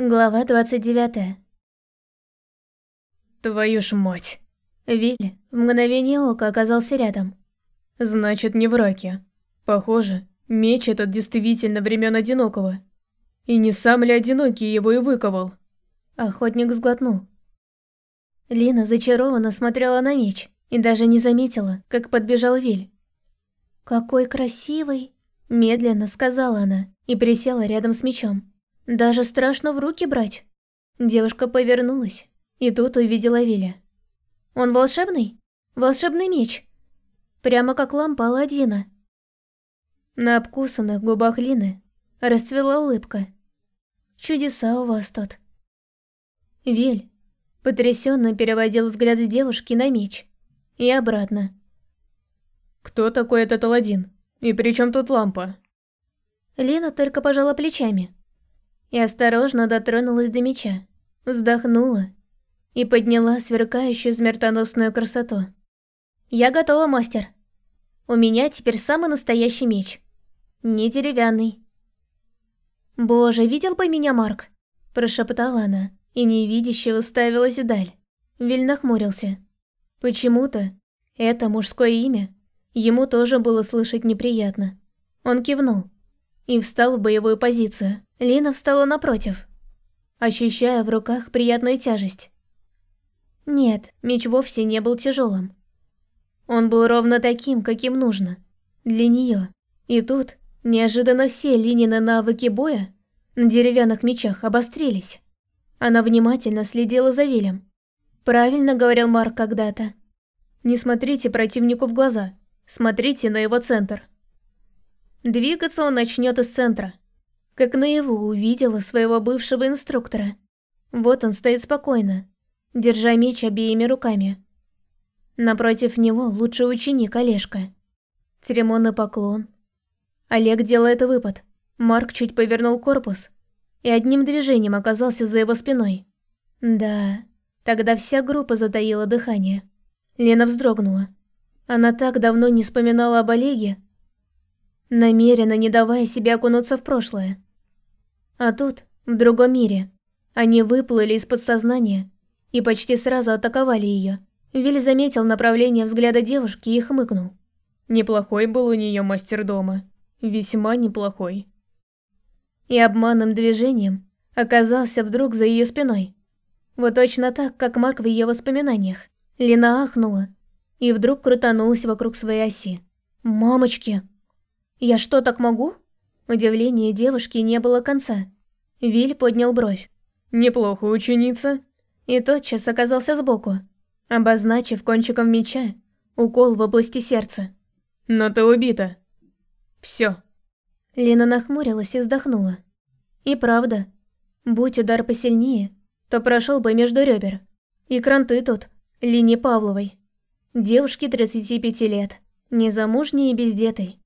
Глава 29. Твою ж мать. Вилли в мгновение ока оказался рядом. Значит, не в раке. Похоже, меч этот действительно времен Одинокого. И не сам ли Одинокий его и выковал? Охотник сглотнул. Лина зачарованно смотрела на меч и даже не заметила, как подбежал Виль. «Какой красивый!» – медленно сказала она и присела рядом с мечом. Даже страшно в руки брать. Девушка повернулась, и тут увидела Виля. Он волшебный? Волшебный меч. Прямо как лампа Аладдина. На обкусанных губах Лины расцвела улыбка. Чудеса у вас тут. Виль потрясенно переводил взгляд с девушки на меч и обратно. «Кто такой этот Аладдин? И при чем тут лампа?» Лина только пожала плечами и осторожно дотронулась до меча, вздохнула и подняла сверкающую смертоносную красоту. «Я готова, мастер. У меня теперь самый настоящий меч. Не деревянный». «Боже, видел бы меня Марк?» – прошептала она и невидяще уставилась вдаль. Виль нахмурился. Почему-то это мужское имя ему тоже было слышать неприятно. Он кивнул и встал в боевую позицию. Лина встала напротив, ощущая в руках приятную тяжесть. Нет, меч вовсе не был тяжелым. Он был ровно таким, каким нужно. Для нее. И тут, неожиданно все Линины навыки боя на деревянных мечах обострились. Она внимательно следила за Вилем. Правильно говорил Марк когда-то. Не смотрите противнику в глаза, смотрите на его центр. Двигаться он начнет из центра, как наяву увидела своего бывшего инструктора. Вот он стоит спокойно, держа меч обеими руками. Напротив него лучший ученик Олежка. Церемонный поклон. Олег делает выпад. Марк чуть повернул корпус и одним движением оказался за его спиной. Да, тогда вся группа затаила дыхание. Лена вздрогнула. Она так давно не вспоминала об Олеге, намеренно не давая себе окунуться в прошлое. А тут, в другом мире, они выплыли из подсознания и почти сразу атаковали ее. Виль заметил направление взгляда девушки и хмыкнул. Неплохой был у нее мастер дома. Весьма неплохой. И обманным движением оказался вдруг за ее спиной. Вот точно так, как Марк в ее воспоминаниях. Лина ахнула и вдруг крутанулась вокруг своей оси. «Мамочки!» «Я что, так могу?» Удивление девушки не было конца. Виль поднял бровь. «Неплохо, ученица». И тотчас оказался сбоку, обозначив кончиком меча укол в области сердца. «Но ты убита». Все. Лина нахмурилась и вздохнула. И правда, будь удар посильнее, то прошел бы между ребер. И кранты тут, Лине Павловой. Девушке 35 лет, незамужней и бездетой.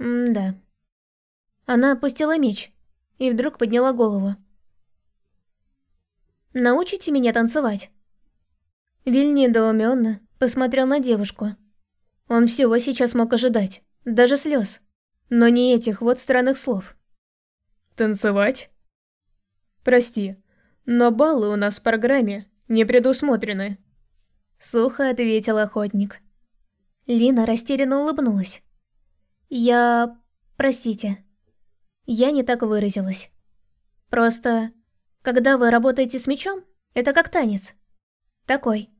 М-да. Она опустила меч и вдруг подняла голову. «Научите меня танцевать?» Виль недоуменно посмотрел на девушку. Он всего сейчас мог ожидать, даже слез, но не этих вот странных слов. «Танцевать?» «Прости, но баллы у нас в программе не предусмотрены», — сухо ответил охотник. Лина растерянно улыбнулась. Я... простите. Я не так выразилась. Просто, когда вы работаете с мечом, это как танец. Такой.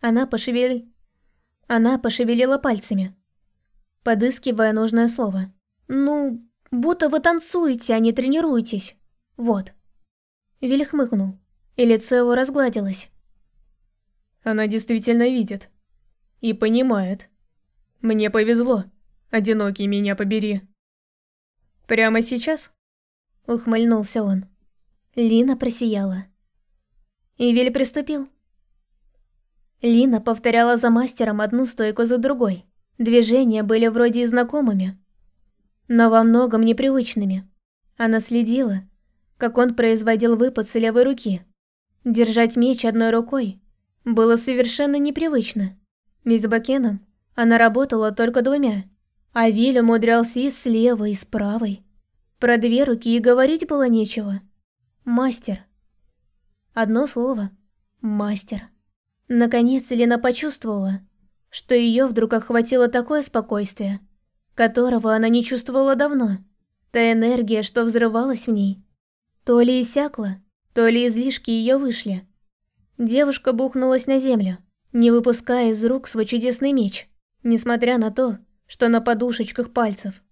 Она пошевелила... Она пошевелила пальцами, подыскивая нужное слово. Ну, будто вы танцуете, а не тренируетесь. Вот. Виль хмыкнул, и лицо его разгладилось. Она действительно видит. И понимает. Мне повезло. Одинокий меня побери. Прямо сейчас? Ухмыльнулся он. Лина просияла. Ивель приступил. Лина повторяла за мастером одну стойку за другой. Движения были вроде и знакомыми, но во многом непривычными. Она следила, как он производил выпад с левой руки. Держать меч одной рукой было совершенно непривычно. Ведь с Бакеном она работала только двумя. А Виль умудрялся и слева, и с правой. Про две руки и говорить было нечего. Мастер. Одно слово. Мастер. Наконец Лена почувствовала, что ее вдруг охватило такое спокойствие, которого она не чувствовала давно. Та энергия, что взрывалась в ней, то ли иссякла, то ли излишки ее вышли. Девушка бухнулась на землю, не выпуская из рук свой чудесный меч, несмотря на то, что на подушечках пальцев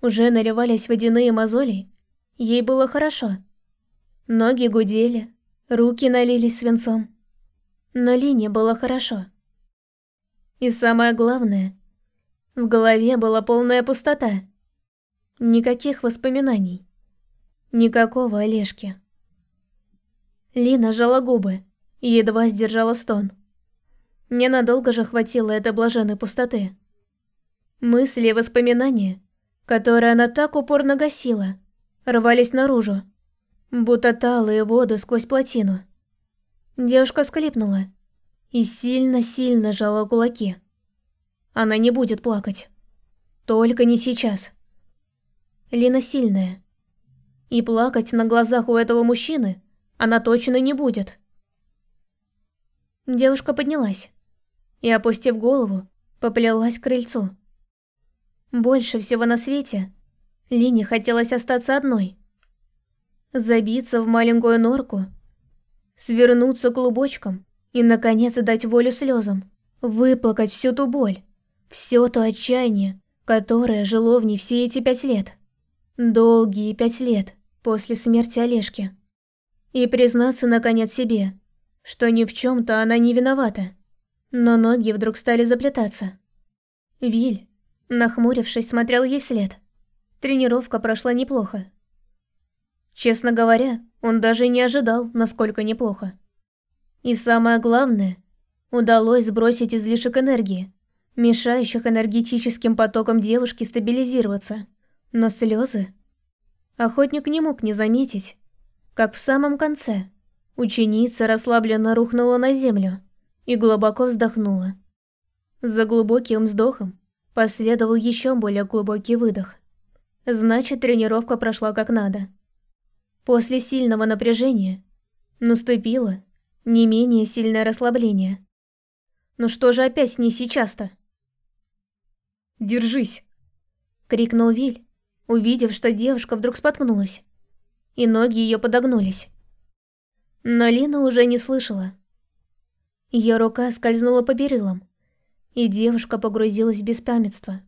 уже наливались водяные мозоли, ей было хорошо. Ноги гудели, руки налились свинцом. Но Лине было хорошо. И самое главное, в голове была полная пустота. Никаких воспоминаний. Никакого Олежки. Лина сжала губы и едва сдержала стон. Ненадолго же хватило этой блаженной пустоты. Мысли и воспоминания, которые она так упорно гасила, рвались наружу, будто талые воды сквозь плотину. Девушка склипнула и сильно-сильно сжала кулаки. Она не будет плакать. Только не сейчас. Лина сильная. И плакать на глазах у этого мужчины она точно не будет. Девушка поднялась и, опустив голову, поплелась к крыльцу. Больше всего на свете Лине хотелось остаться одной. Забиться в маленькую норку, свернуться клубочком и, наконец, дать волю слезам, выплакать всю ту боль, все то отчаяние, которое жило в ней все эти пять лет. Долгие пять лет после смерти Олежки. И признаться, наконец, себе, что ни в чем то она не виновата. Но ноги вдруг стали заплетаться. Виль, нахмурившись, смотрел ей вслед. Тренировка прошла неплохо. Честно говоря, он даже не ожидал, насколько неплохо. И самое главное, удалось сбросить излишек энергии, мешающих энергетическим потокам девушки стабилизироваться. Но слезы... Охотник не мог не заметить, как в самом конце ученица расслабленно рухнула на землю и глубоко вздохнула. За глубоким вздохом последовал еще более глубокий выдох. Значит, тренировка прошла как надо. После сильного напряжения наступило не менее сильное расслабление. Ну что же опять не сейчас-то? «Держись!» — крикнул Виль, увидев, что девушка вдруг споткнулась и ноги ее подогнулись. Но Лина уже не слышала. Ее рука скользнула по перилам, и девушка погрузилась в беспамятство.